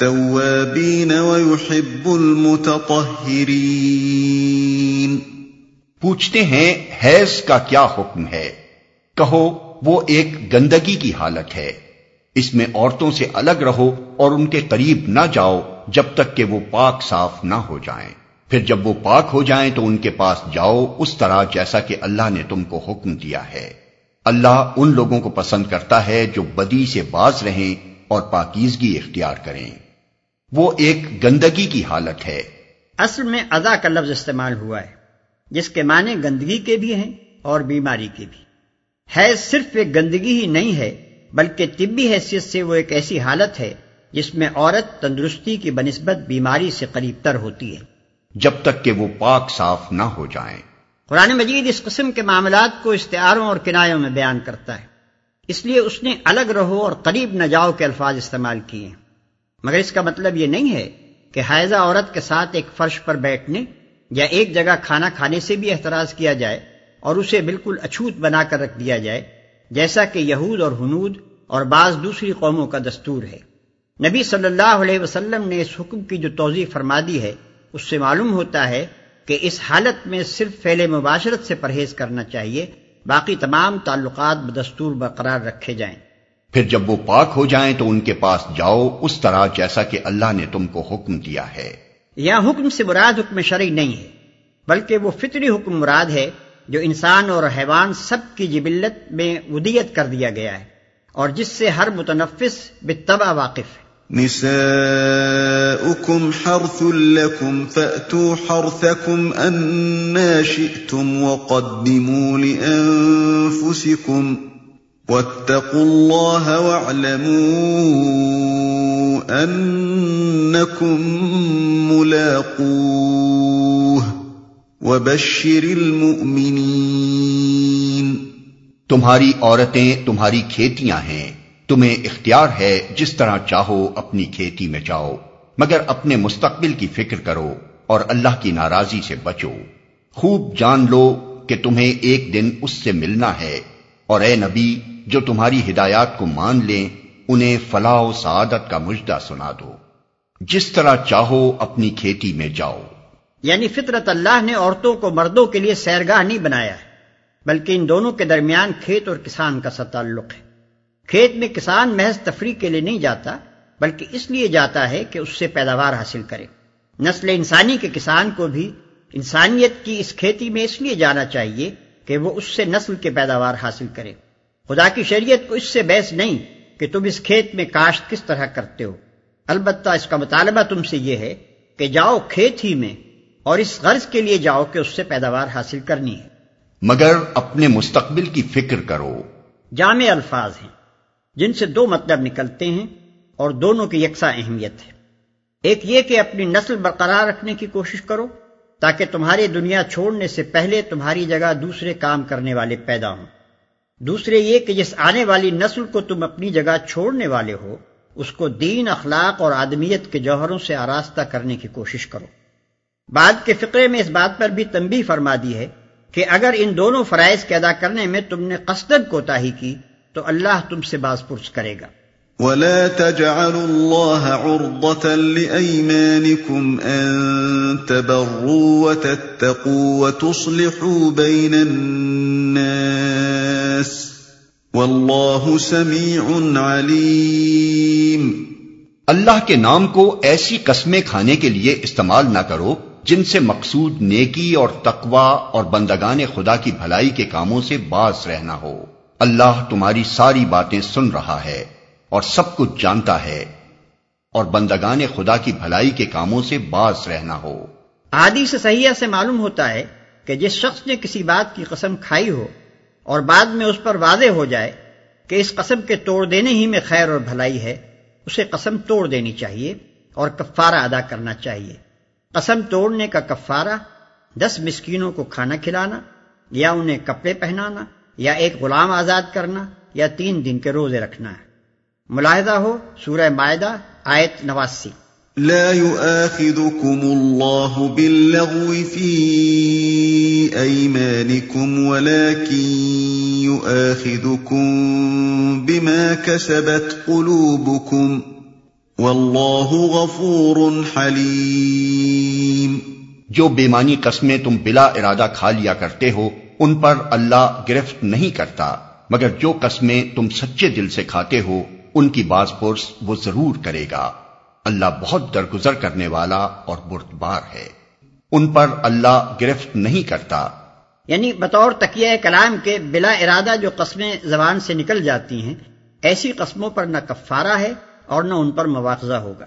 التَّوَّابِينَ وَيُحِبُّ الْمُتَطَهِّرِينَ. پوچھتے ہیں، حیض کا کیا حکم ہے؟ کہو، وہ ایک گندگی کی حالت ہے۔ اس میں عورتوں سے الگ رہو اور ان کے قریب نہ جاؤ جب تک کہ وہ پاک صاف نہ ہو جائیں۔ پھر جب وہ پاک ہو جائیں تو ان کے پاس جاؤ، اس طرح جیسا کہ اللہ نے تم کو حکم دیا ہے۔ اللہ ان لوگوں کو پسند کرتا ہے جو بدی سے باز رہیں اور پاکیزگی اختیار کریں۔ وہ ایک گندگی کی حالت ہے۔ اصل میں ادا کا لفظ استعمال ہوا ہے جس کے معنی گندگی کے بھی ہیں اور بیماری کے بھی۔ ہے صرف ایک گندگی ہی نہیں ہے بلکہ طبی حیثیت سے وہ ایک ایسی حالت ہے جس میں عورت تندرستی کی بنسبت بیماری سے قریب تر ہوتی ہے۔ جب تک کہ وہ پاک صاف نہ ہو جائیں۔ قرآن مجید اس قسم کے معاملات کو استعاروں اور کنایوں میں بیان کرتا ہے۔ اس لیے اس نے الگ رہو اور قریب نہ جاؤ کے الفاظ استعمال کیے۔ مگر اس کا مطلب یہ نہیں ہے کہ حائضہ عورت کے ساتھ ایک فرش پر بیٹھنے یا ایک جگہ کھانا کھانے سے بھی احتراز کیا جائے اور اسے بالکل اچھوت بنا کر رکھ دیا جائے، جیسا کہ یہود اور ہنود اور بعض دوسری قوموں کا دستور ہے۔ نبی صلی اللہ علیہ وسلم نے اس حکم کی جو توضیع فرما دی ہے، اس سے معلوم ہوتا ہے کہ اس حالت میں صرف فعل مباشرت سے پرہیز کرنا چاہیے، باقی تمام تعلقات بدستور برقرار رکھے جائیں۔ پھر جب وہ پاک ہو جائیں تو ان کے پاس جاؤ اس طرح جیسا کہ اللہ نے تم کو حکم دیا ہے۔ یا حکم سے مراد حکم شرعی نہیں ہے بلکہ وہ فطری حکم مراد ہے جو انسان اور حیوان سب کی جبلت میں ودیت کر دیا گیا ہے اور جس سے ہر متنفس بتبع واقف ہے۔ نساؤكم حرث لكم فأتوا حرثكم أنا شئتم وقدموا لأنفسكم واتقوا الله واعلموا أنكم ملاقوه وبشر المؤمنين. تمہاری عورتیں تمہاری کھیتیاں ہیں، تمہیں اختیار ہے جس طرح چاہو اپنی کھیتی میں جاؤ، مگر اپنے مستقبل کی فکر کرو اور اللہ کی ناراضی سے بچو۔ خوب جان لو کہ تمہیں ایک دن اس سے ملنا ہے اور اے نبی جو تمہاری ہدایات کو مان لیں، انہیں فلاح و سعادت کا مجدہ سنا دو۔ جس طرح چاہو اپنی کھیتی میں جاؤ۔ یعنی فطرت اللہ نے عورتوں کو مردوں کے لیے سیرگاہ نہیں بنایا ہے، بلکہ ان دونوں کے درمیان کھیت اور کسان کا تعلق ہے۔ کھیت میں کسان محض تفریح کے لیے نہیں جاتا، بلکہ اس لیے جاتا ہے کہ اس سے پیداوار حاصل کرے۔ نسل انسانی کے کسان کو بھی انسانیت کی اس کھیتی میں اس لیے جانا چاہیے کہ وہ اس سے نسل کے پیداوار حاصل کرے۔ خدا کی شریعت کو اس سے بحث نہیں کہ تم اس کھیت میں کاشت کس طرح کرتے ہو۔ البتہ اس کا مطالبہ تم سے یہ ہے کہ جاؤ کھیت ہی میں اور اس غرض کے لیے جاؤ کہ اس سے پیداوار حاصل کرنی ہے۔ مگر اپنے مستقبل کی فکر کرو۔ جامع الفاظ ہیں۔ جن سے دو مطلب نکلتے ہیں اور دونوں کی یکساں اہمیت ہے۔ ایک یہ کہ اپنی نسل برقرار رکھنے کی کوشش کرو تاکہ تمہاری دنیا چھوڑنے سے پہلے تمہاری جگہ دوسرے کام کرنے والے پیدا ہوں۔ دوسرے یہ کہ جس آنے والی نسل کو تم اپنی جگہ چھوڑنے والے ہو، اس کو دین، اخلاق اور آدمیت کے جوہروں سے آراستہ کرنے کی کوشش کرو۔ بعد کے فقرے میں اس بات پر بھی تنبیہ فرما دی ہے کہ اگر ان دونوں فرائض کے ادا کرنے میں تم نے قصدن کوتا ہی کی، تو اللہ تم سے باز پرس کرے گا۔ ولا تجعلوا الله عرضة لأيمانكم أن تبروا وتتقوا وتصلحوا بين الناس والله سميع عليم اللہ کے نام کو ایسی قسمیں کھانے کے لیے استعمال نہ کرو جن سے مقصود نیکی اور تقوی اور بندگان خدا کی بھلائی کے کاموں سے باز رہنا ہو۔ اللہ تمہاری ساری باتیں سن رہا ہے اور سب کچھ جانتا ہے اور بندگان خدا کی بھلائی کے کاموں سے باز رہنا ہو۔ آدی سے صحیح سے معلوم ہوتا ہے کہ جس شخص نے کسی بات کی قسم کھائی ہو اور بعد میں اس پر واضح ہو جائے کہ اس قسم کے توڑ دینے ہی میں خیر اور بھلائی ہے، اسے قسم توڑ دینی چاہیے اور کفارہ ادا کرنا چاہیے۔ قسم توڑنے کا کفارہ، دس مسکینوں کو کھانا کھلانا، یا انہیں کپڑے پہنانا، یا ایک غلام آزاد کرنا، یا تین دن کے روزے رکھنا۔ ہے ملاحظہ ہو، سورہ معدہ آیت نواسی۔ لا يؤاخذكم الله باللغو في أيمانكم ولكن يؤاخذكم بما كسبت قلوبكم والله غفور حليم جو بیمانی قسمیں تم بلا ارادہ کھا لیا کرتے ہو، ان پر اللہ گرفت نہیں کرتا، مگر جو قسمیں تم سچے دل سے کھاتے ہو، ان کی باز پرس وہ ضرور کرے گا۔ اللہ بہت درگزر کرنے والا اور بردبار ہے۔ ان پر اللہ گرفت نہیں کرتا۔ یعنی بطور تکیہ کلام کے بلا ارادہ جو قسمیں زبان سے نکل جاتی ہیں ایسی قسموں پر نہ کفارہ ہے اور نہ ان پر مواخذہ ہوگا۔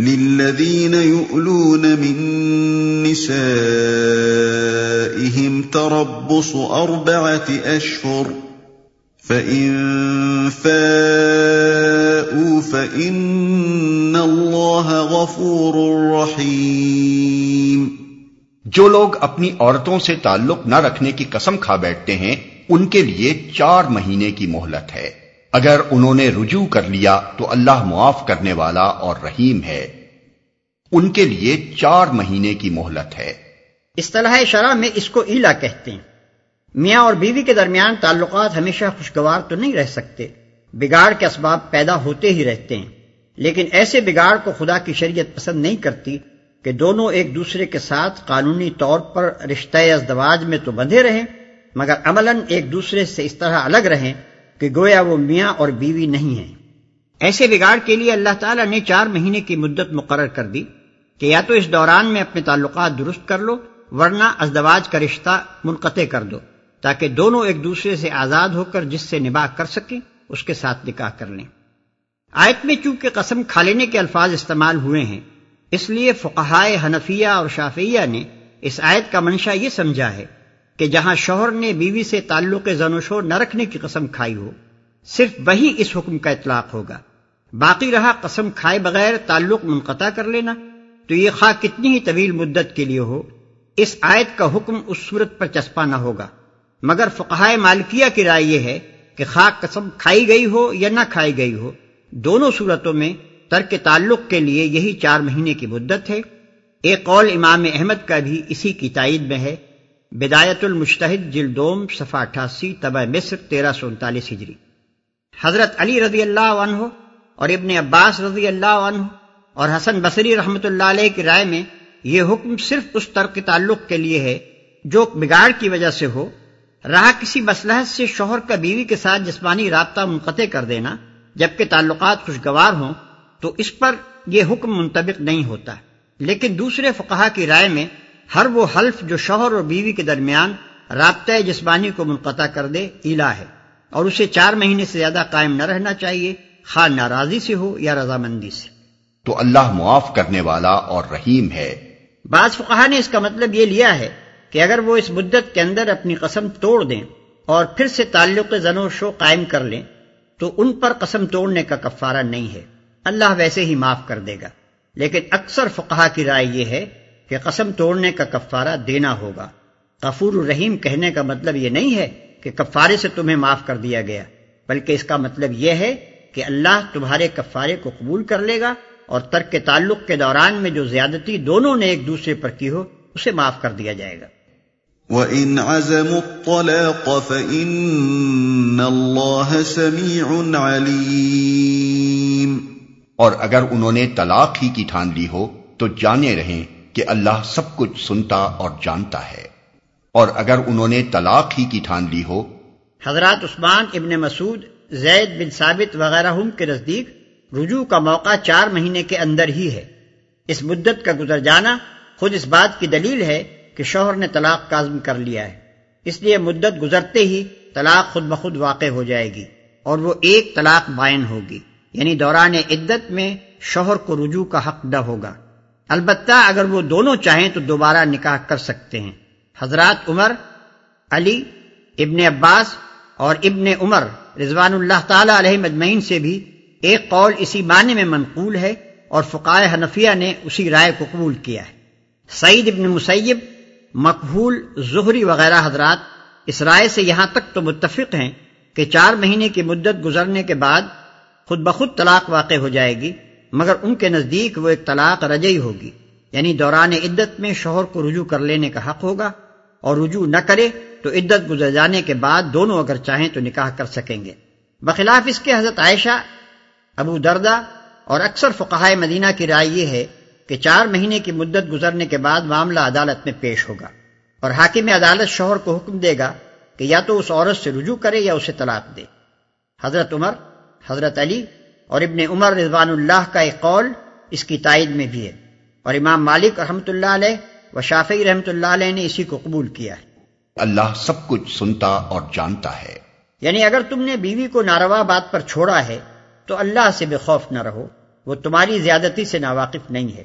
للذين يؤلون من نسائهم تربص أربعة أشهر فإن فاءوا فإن غفور رحيم جو لوگ اپنی عورتوں سے تعلق نہ رکھنے کی قسم کھا بیٹھتے ہیں ان کے لیے چار مہینے کی مہلت ہے۔ اگر انہوں نے رجوع کر لیا تو اللہ معاف کرنے والا اور رحیم ہے۔ ان کے لیے چار مہینے کی مہلت ہے۔ اصطلاح شرح میں اس کو ایلا کہتے ہیں۔ میاں اور بیوی کے درمیان تعلقات ہمیشہ خوشگوار تو نہیں رہ سکتے بگاڑ کے اسباب پیدا ہوتے ہی رہتے ہیں۔ لیکن ایسے بگاڑ کو خدا کی شریعت پسند نہیں کرتی کہ دونوں ایک دوسرے کے ساتھ قانونی طور پر رشتہ ازدواج میں تو بندھے رہیں، مگر عملاً ایک دوسرے سے اس طرح الگ رہیں کہ گویا وہ میاں اور بیوی نہیں ہیں۔ ایسے بگاڑ کے لیے اللہ تعالیٰ نے چار مہینے کی مدت مقرر کر دی کہ یا تو اس دوران میں اپنے تعلقات درست کر لو، ورنہ ازدواج کا رشتہ منقطع کر دو، تاکہ دونوں ایک دوسرے سے آزاد ہو کر جس سے نباہ کر سکیں، اس کے ساتھ نکاح کر لیں۔ آیت میں چونکہ قسم کھا لینے کے الفاظ استعمال ہوئے ہیں، اس لیے فقہائے حنفیہ اور شافیہ نے اس آیت کا منشا یہ سمجھا ہے کہ جہاں شوہر نے بیوی سے تعلق زن و شور نہ رکھنے کی قسم کھائی ہو، صرف وہی اس حکم کا اطلاق ہوگا۔ باقی رہا قسم کھائے بغیر تعلق منقطع کر لینا، تو یہ خواہ کتنی ہی طویل مدت کے لیے ہو، اس آیت کا حکم اس صورت پر چسپا نہ ہوگا۔ مگر فقہائے مالکیہ کی رائے یہ ہے کہ خاک قسم کھائی گئی ہو یا نہ کھائی گئی ہو دونوں صورتوں میں ترک تعلق کے لیے یہی چار مہینے کی مدت ہے۔ ایک قول امام احمد کا بھی اسی کی تائید میں ہے۔ بدایت المشتحد جلدوم صفا اٹھاسی، طبع مصر، تیرہ سو انتالیس ہجری۔ حضرت علی رضی اللہ عنہ اور ابن عباس رضی اللہ عنہ اور حسن بصری رحمت اللہ علیہ کی رائے میں یہ حکم صرف اس ترک تعلق کے لیے ہے جو بگاڑ کی وجہ سے ہو۔ رہا کسی مسلحت سے شوہر کا بیوی کے ساتھ جسمانی رابطہ منقطع کر دینا جبکہ تعلقات خوشگوار ہوں تو اس پر یہ حکم منطبق نہیں ہوتا۔ لیکن دوسرے فقہا کی رائے میں ہر وہ حلف جو شوہر اور بیوی کے درمیان رابطہ جسمانی کو منقطع کر دے ایلا ہے اور اسے چار مہینے سے زیادہ قائم نہ رہنا چاہیے خواہ ناراضی سے ہو یا رضامندی سے۔ تو اللہ معاف کرنے والا اور رحیم ہے۔ بعض فقہا نے اس کا مطلب یہ لیا ہے کہ اگر وہ اس مدت کے اندر اپنی قسم توڑ دیں اور پھر سے تعلق زن و شو قائم کر لیں تو ان پر قسم توڑنے کا کفارہ نہیں ہے۔ اللہ ویسے ہی معاف کر دے گا۔ لیکن اکثر فقہا کی رائے یہ ہے کہ قسم توڑنے کا کفارہ دینا ہوگا۔ غفور الرحیم کہنے کا مطلب یہ نہیں ہے کہ کفارے سے تمہیں معاف کر دیا گیا، بلکہ اس کا مطلب یہ ہے کہ اللہ تمہارے کفارے کو قبول کر لے گا اور ترک تعلق کے دوران میں جو زیادتی دونوں نے ایک دوسرے پر کی ہو، اسے معاف کر دیا جائے گا۔ وَإِنْ عَزَمُوا الطَّلَاقَ فَإِنَّ اللَّهَ سَمِيعٌ عَلِيمٌ اور اگر انہوں نے طلاق ہی کی ٹھان لی ہو تو جانے رہیں کہ اللہ سب کچھ سنتا اور جانتا ہے۔ اور اگر انہوں نے طلاق ہی کی ٹھان لی ہو حضرات عثمان ابن مسعود زید بن ثابت وغیرہ کے نزدیک رجوع کا موقع چار مہینے کے اندر ہی ہے۔ اس مدت کا گزر جانا خود اس بات کی دلیل ہے کہ شوہر نے طلاق کازم کر لیا ہے۔ اس لیے مدت گزرتے ہی طلاق خود بخود واقع ہو جائے گی اور وہ ایک طلاق بائن ہوگی۔ یعنی دوران عدت میں شوہر کو رجوع کا حق نہ ہوگا۔ البتہ اگر وہ دونوں چاہیں تو دوبارہ نکاح کر سکتے ہیں۔ حضرات عمر، علی، ابن عباس اور ابن عمر رضوان اللہ تعالی علیہ مجمعین سے بھی ایک قول اسی معنی میں منقول ہے اور فقائے حنفیہ نے اسی رائے کو قبول کیا ہے۔ سعید ابن مسیب مقبول زہری وغیرہ حضرات اس رائے سے یہاں تک تو متفق ہیں کہ چار مہینے کی مدت گزرنے کے بعد خود بخود طلاق واقع ہو جائے گی، مگر ان کے نزدیک وہ ایک طلاق رجئی ہوگی یعنی دوران عدت میں شوہر کو رجوع کر لینے کا حق ہوگا، اور رجوع نہ کرے تو عدت گزر جانے کے بعد دونوں اگر چاہیں تو نکاح کر سکیں گے۔ بخلاف اس کے حضرت عائشہ، ابو دردہ اور اکثر فقہائے مدینہ کی رائے یہ ہے کہ چار مہینے کی مدت گزرنے کے بعد معاملہ عدالت میں پیش ہوگا اور حاکم عدالت شوہر کو حکم دے گا کہ یا تو اس عورت سے رجوع کرے یا اسے طلاق دے۔ حضرت عمر حضرت علی اور ابن عمر رضوان اللہ کا ایک قول اس کی تائید میں بھی ہے اور امام مالک رحمۃ اللہ علیہ و شافی رحمۃ اللہ علیہ نے اسی کو قبول کیا ہے۔ اللہ سب کچھ سنتا اور جانتا ہے۔ یعنی اگر تم نے بیوی کو ناروا بات پر چھوڑا ہے تو اللہ سے بے خوف نہ رہو وہ تمہاری زیادتی سے ناواقف نہیں ہے۔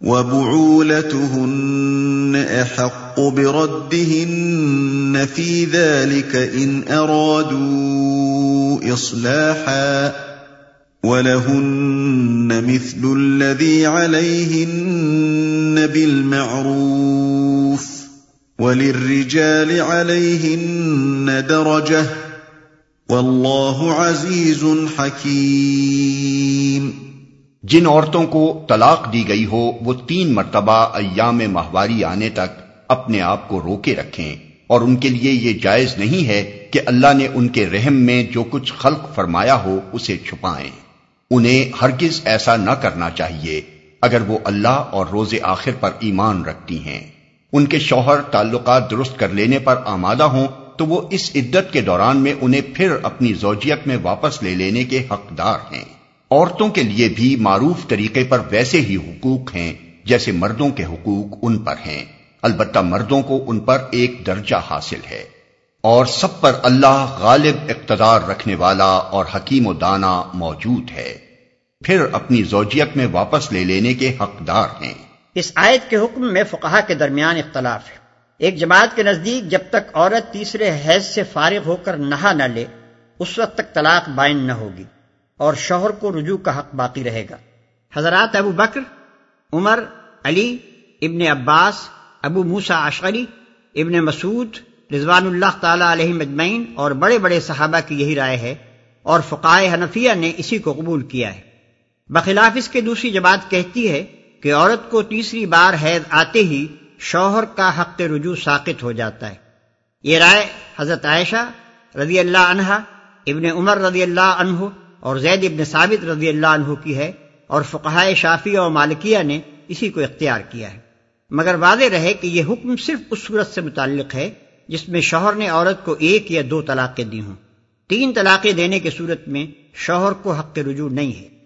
وبعولتهن أحق بردهن في ذلك إن أرادوا إصلاحاً وَلَهُنَّ مِثْلُ الَّذِي عَلَيْهِنَّ بِالْمَعْرُوفِ وَلِلرِّجَالِ عَلَيْهِنَّ دَرَجَةٌ وَاللَّهُ عَزِيزٌ حَكِيمٌ جن عورتوں کو طلاق دی گئی ہو، وہ تین مرتبہ ایام ماہواری آنے تک اپنے آپ کو روکے رکھیں۔ اور ان کے لیے یہ جائز نہیں ہے کہ اللہ نے ان کے رحم میں جو کچھ خلق فرمایا ہو اسے چھپائیں۔ انہیں ہرگز ایسا نہ کرنا چاہیے، اگر وہ اللہ اور روز آخر پر ایمان رکھتی ہیں۔ ان کے شوہر تعلقات درست کر لینے پر آمادہ ہوں تو وہ اس عدت کے دوران میں انہیں پھر اپنی زوجیت میں واپس لے لینے کے حقدار ہیں۔ عورتوں کے لیے بھی معروف طریقے پر ویسے ہی حقوق ہیں جیسے مردوں کے حقوق ان پر ہیں۔ البتہ مردوں کو ان پر ایک درجہ حاصل ہے۔ اور سب پر اللہ غالب اقتدار رکھنے والا اور حکیم و دانا موجود ہے۔ پھر اپنی زوجیت میں واپس لے لینے کے حقدار ہیں۔ اس آیت کے حکم میں فقہا کے درمیان اختلاف ہے۔ ایک جماعت کے نزدیک جب تک عورت تیسرے حیض سے فارغ ہو کر نہا نہ لے، اس وقت تک طلاق بائن نہ ہوگی۔ اور شوہر کو رجوع کا حق باقی رہے گا۔ حضرات ابو بکر، عمر، علی، ابن عباس، ابو موسا اشغری ابن مسعود رضوان اللہ تعالی علیہ مجمعین اور بڑے بڑے صحابہ کی یہی رائے ہے اور فقائے حنفیہ نے اسی کو قبول کیا ہے۔ بخلاف اس کے دوسری جماعت کہتی ہے کہ عورت کو تیسری بار حید آتے ہی شوہر کا حق رجوع ساقط ہو جاتا ہے۔ یہ رائے حضرت عائشہ رضی اللہ عنہا ابن عمر رضی اللہ عنہ اور زید ابن ثابت رضی اللہ عنہ کی ہے اور فقہائے شافیہ اور مالکیہ نے اسی کو اختیار کیا ہے۔ مگر واضح رہے کہ یہ حکم صرف اس صورت سے متعلق ہے جس میں شوہر نے عورت کو ایک یا دو طلاقیں دی ہوں۔ تین طلاقیں دینے کی صورت میں شوہر کو حق رجوع نہیں ہے۔